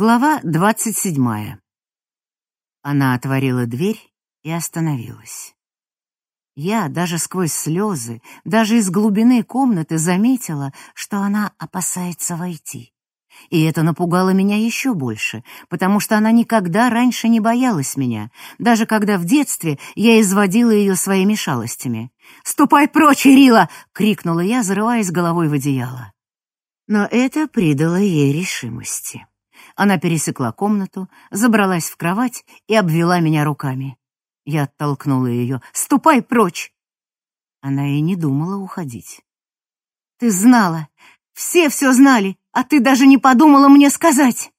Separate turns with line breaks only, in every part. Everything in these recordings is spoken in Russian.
Глава двадцать седьмая. Она отворила дверь и остановилась. Я даже сквозь слезы, даже из глубины комнаты заметила, что она опасается войти. И это напугало меня еще больше, потому что она никогда раньше не боялась меня, даже когда в детстве я изводила ее своими шалостями. «Ступай прочь, Ирила!» — крикнула я, зарываясь головой в одеяло. Но это придало ей решимости. Она пересекла комнату, забралась в кровать и обвела меня руками. Я оттолкнула ее. «Ступай прочь!» Она и не думала уходить. «Ты знала! Все все знали, а ты даже не подумала мне сказать!»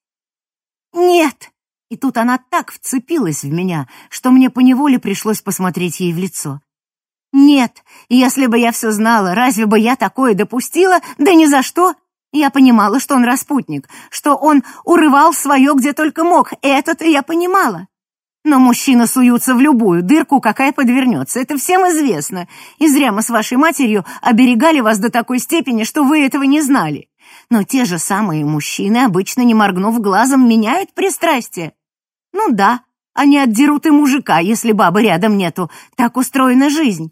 «Нет!» И тут она так вцепилась в меня, что мне поневоле пришлось посмотреть ей в лицо. «Нет, если бы я все знала, разве бы я такое допустила? Да ни за что!» Я понимала, что он распутник, что он урывал свое где только мог, это-то я понимала. Но мужчины суются в любую дырку, какая подвернется, это всем известно. И зря мы с вашей матерью оберегали вас до такой степени, что вы этого не знали. Но те же самые мужчины, обычно не моргнув глазом, меняют пристрастие. Ну да, они отдерут и мужика, если бабы рядом нету. Так устроена жизнь.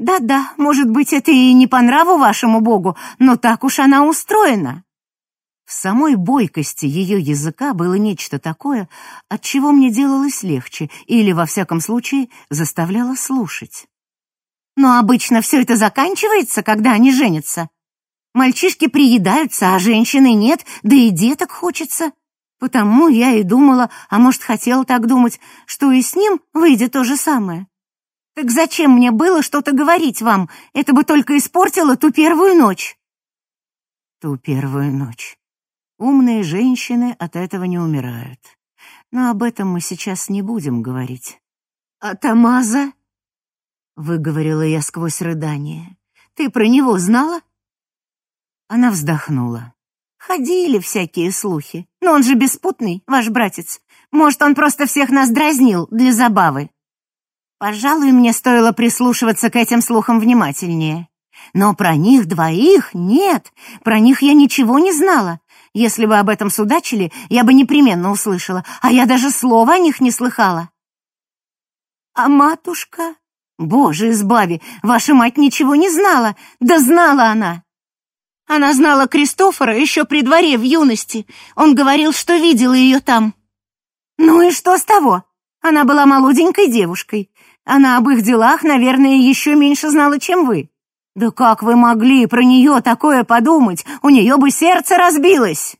Да-да, может быть, это и не по нраву вашему богу, но так уж она устроена. В самой бойкости ее языка было нечто такое, от чего мне делалось легче или, во всяком случае, заставляло слушать. Но обычно все это заканчивается, когда они женятся. Мальчишки приедаются, а женщины нет, да и деток хочется. Потому я и думала, а может, хотела так думать, что и с ним выйдет то же самое. Так зачем мне было что-то говорить вам? Это бы только испортило ту первую ночь. Ту первую ночь. Умные женщины от этого не умирают. Но об этом мы сейчас не будем говорить. А Тамаза? Выговорила я сквозь рыдание. Ты про него знала? Она вздохнула. Ходили всякие слухи. Но он же беспутный, ваш братец. Может, он просто всех нас дразнил для забавы. Пожалуй, мне стоило прислушиваться к этим слухам внимательнее. Но про них двоих нет, про них я ничего не знала. Если бы об этом судачили, я бы непременно услышала, а я даже слова о них не слыхала. А матушка? Боже, избави, ваша мать ничего не знала, да знала она. Она знала Кристофора еще при дворе в юности. Он говорил, что видел ее там. Ну и что с того? Она была молоденькой девушкой. Она об их делах, наверное, еще меньше знала, чем вы. Да как вы могли про нее такое подумать? У нее бы сердце разбилось!»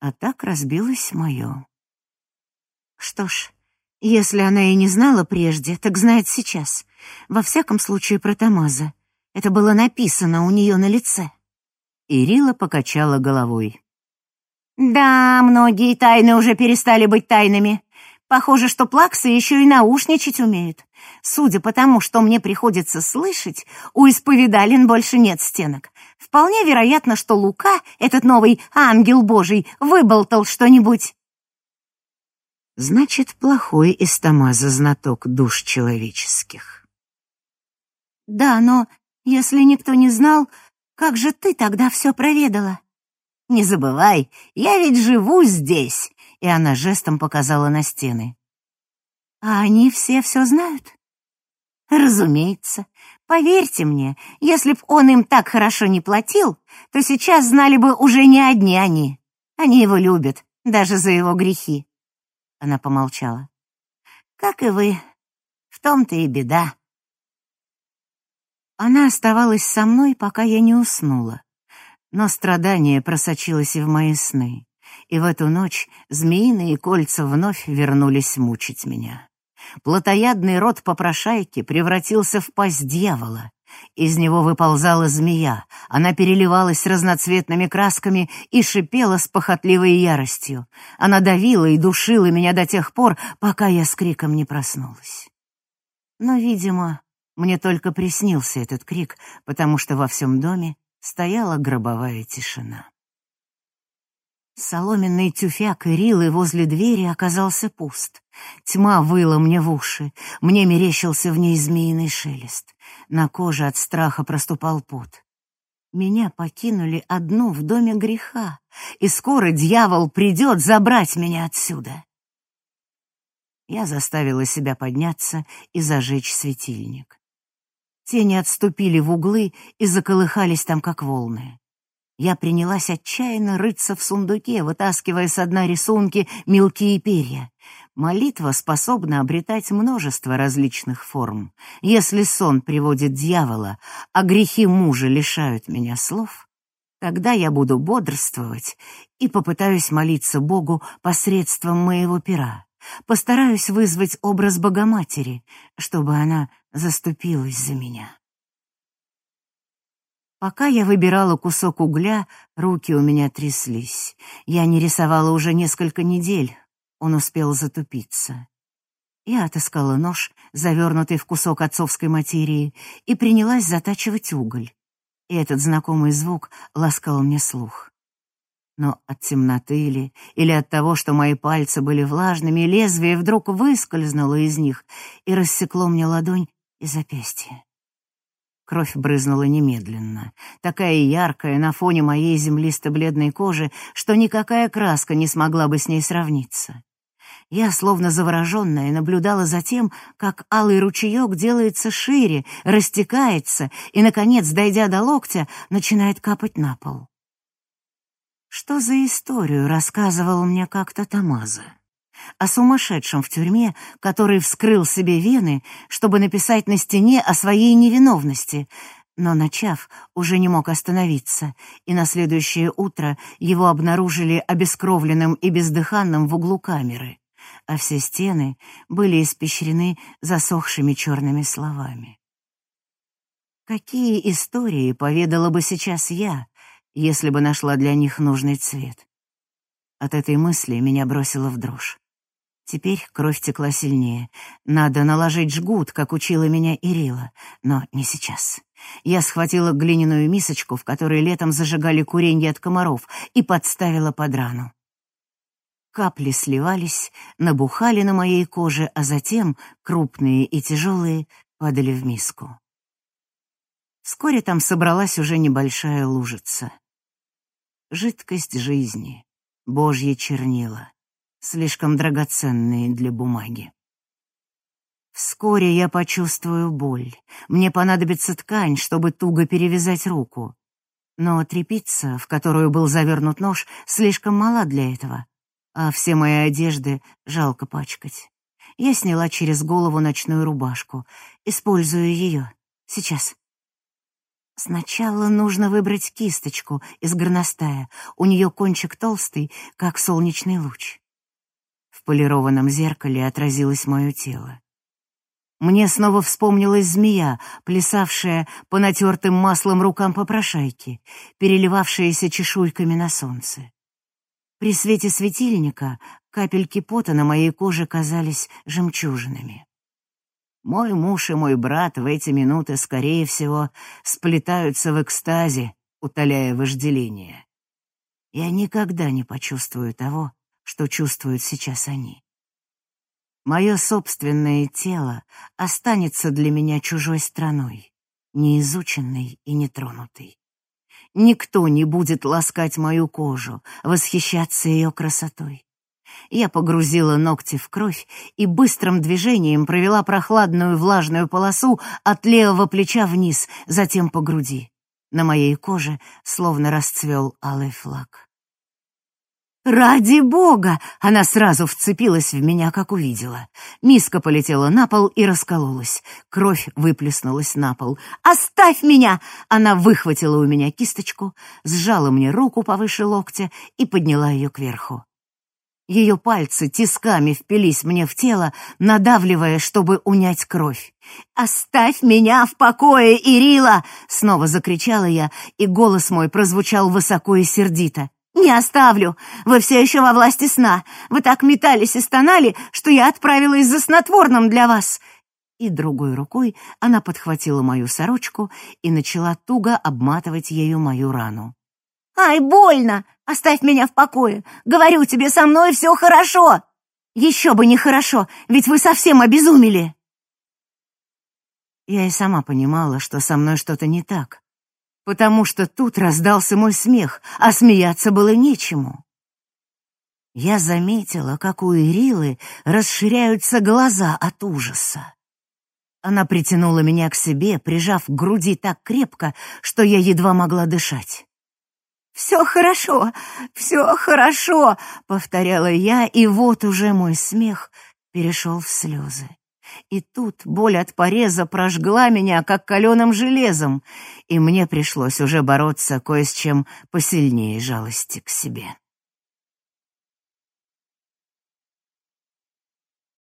А так разбилось мое. Что ж, если она и не знала прежде, так знает сейчас. Во всяком случае, про Тамаза. Это было написано у нее на лице. Ирила покачала головой. «Да, многие тайны уже перестали быть тайнами. Похоже, что плаксы еще и наушничать умеют. Судя по тому, что мне приходится слышать, у исповедалин больше нет стенок. Вполне вероятно, что Лука, этот новый ангел божий, выболтал что-нибудь. Значит, плохой Истамаза знаток душ человеческих. Да, но если никто не знал, как же ты тогда все проведала? Не забывай, я ведь живу здесь, и она жестом показала на стены. «А они все все знают?» «Разумеется. Поверьте мне, если б он им так хорошо не платил, то сейчас знали бы уже не одни они. Они его любят, даже за его грехи». Она помолчала. «Как и вы. В том-то и беда». Она оставалась со мной, пока я не уснула. Но страдание просочилось и в мои сны и в эту ночь змеиные кольца вновь вернулись мучить меня. Плотоядный рот попрошайки превратился в пасть дьявола. Из него выползала змея, она переливалась разноцветными красками и шипела с похотливой яростью. Она давила и душила меня до тех пор, пока я с криком не проснулась. Но, видимо, мне только приснился этот крик, потому что во всем доме стояла гробовая тишина. Соломенный тюфяк Ирилы возле двери оказался пуст. Тьма выла мне в уши, мне мерещился в ней змеиный шелест. На коже от страха проступал пот. Меня покинули одну в доме греха, и скоро дьявол придет забрать меня отсюда. Я заставила себя подняться и зажечь светильник. Тени отступили в углы и заколыхались там, как волны. Я принялась отчаянно рыться в сундуке, вытаскивая с дна рисунки, мелкие перья. Молитва способна обретать множество различных форм. Если сон приводит дьявола, а грехи мужа лишают меня слов, тогда я буду бодрствовать и попытаюсь молиться Богу посредством моего пера. Постараюсь вызвать образ Богоматери, чтобы она заступилась за меня. Пока я выбирала кусок угля, руки у меня тряслись. Я не рисовала уже несколько недель. Он успел затупиться. Я отыскала нож, завернутый в кусок отцовской материи, и принялась затачивать уголь. И этот знакомый звук ласкал мне слух. Но от темноты или, или от того, что мои пальцы были влажными, лезвие вдруг выскользнуло из них и рассекло мне ладонь и запястье. Кровь брызнула немедленно, такая яркая на фоне моей землисто-бледной кожи, что никакая краска не смогла бы с ней сравниться. Я, словно завороженная, наблюдала за тем, как алый ручеек делается шире, растекается и, наконец, дойдя до локтя, начинает капать на пол. Что за историю рассказывал мне как-то Тамаза? О сумасшедшем в тюрьме, который вскрыл себе вены, чтобы написать на стене о своей невиновности, но, начав, уже не мог остановиться, и на следующее утро его обнаружили обескровленным и бездыханным в углу камеры, а все стены были испещрены засохшими черными словами. Какие истории поведала бы сейчас я, если бы нашла для них нужный цвет? От этой мысли меня бросило в дрожь. Теперь кровь текла сильнее. Надо наложить жгут, как учила меня Ирила. Но не сейчас. Я схватила глиняную мисочку, в которой летом зажигали куренье от комаров, и подставила под рану. Капли сливались, набухали на моей коже, а затем, крупные и тяжелые, падали в миску. Вскоре там собралась уже небольшая лужица. Жидкость жизни, божье чернила слишком драгоценные для бумаги. Вскоре я почувствую боль. Мне понадобится ткань, чтобы туго перевязать руку. Но тряпица, в которую был завернут нож, слишком мала для этого, а все мои одежды жалко пачкать. Я сняла через голову ночную рубашку. Использую ее. Сейчас. Сначала нужно выбрать кисточку из горностая. У нее кончик толстый, как солнечный луч. Полированном зеркале отразилось мое тело. Мне снова вспомнилась змея, плясавшая по натертым маслом рукам попрошайки, переливавшаяся чешуйками на солнце. При свете светильника капельки пота на моей коже казались жемчужинами. Мой муж и мой брат в эти минуты, скорее всего, сплетаются в экстазе, утоляя вожделение. Я никогда не почувствую того, что чувствуют сейчас они. Мое собственное тело останется для меня чужой страной, неизученной и нетронутой. Никто не будет ласкать мою кожу, восхищаться ее красотой. Я погрузила ногти в кровь и быстрым движением провела прохладную влажную полосу от левого плеча вниз, затем по груди. На моей коже словно расцвел алый флаг. «Ради бога!» — она сразу вцепилась в меня, как увидела. Миска полетела на пол и раскололась. Кровь выплеснулась на пол. «Оставь меня!» Она выхватила у меня кисточку, сжала мне руку повыше локтя и подняла ее кверху. Ее пальцы тисками впились мне в тело, надавливая, чтобы унять кровь. «Оставь меня в покое, Ирила!» — снова закричала я, и голос мой прозвучал высоко и сердито. «Не оставлю! Вы все еще во власти сна! Вы так метались и стонали, что я отправилась за снотворным для вас!» И другой рукой она подхватила мою сорочку и начала туго обматывать ею мою рану. «Ай, больно! Оставь меня в покое! Говорю тебе, со мной все хорошо!» «Еще бы не хорошо, ведь вы совсем обезумели!» Я и сама понимала, что со мной что-то не так, потому что тут раздался мой смех, а смеяться было нечему. Я заметила, как у Ирилы расширяются глаза от ужаса. Она притянула меня к себе, прижав к груди так крепко, что я едва могла дышать. «Все хорошо, все хорошо», — повторяла я, и вот уже мой смех перешел в слезы. И тут боль от пореза прожгла меня, как каленым железом, и мне пришлось уже бороться кое с чем посильнее жалости к себе.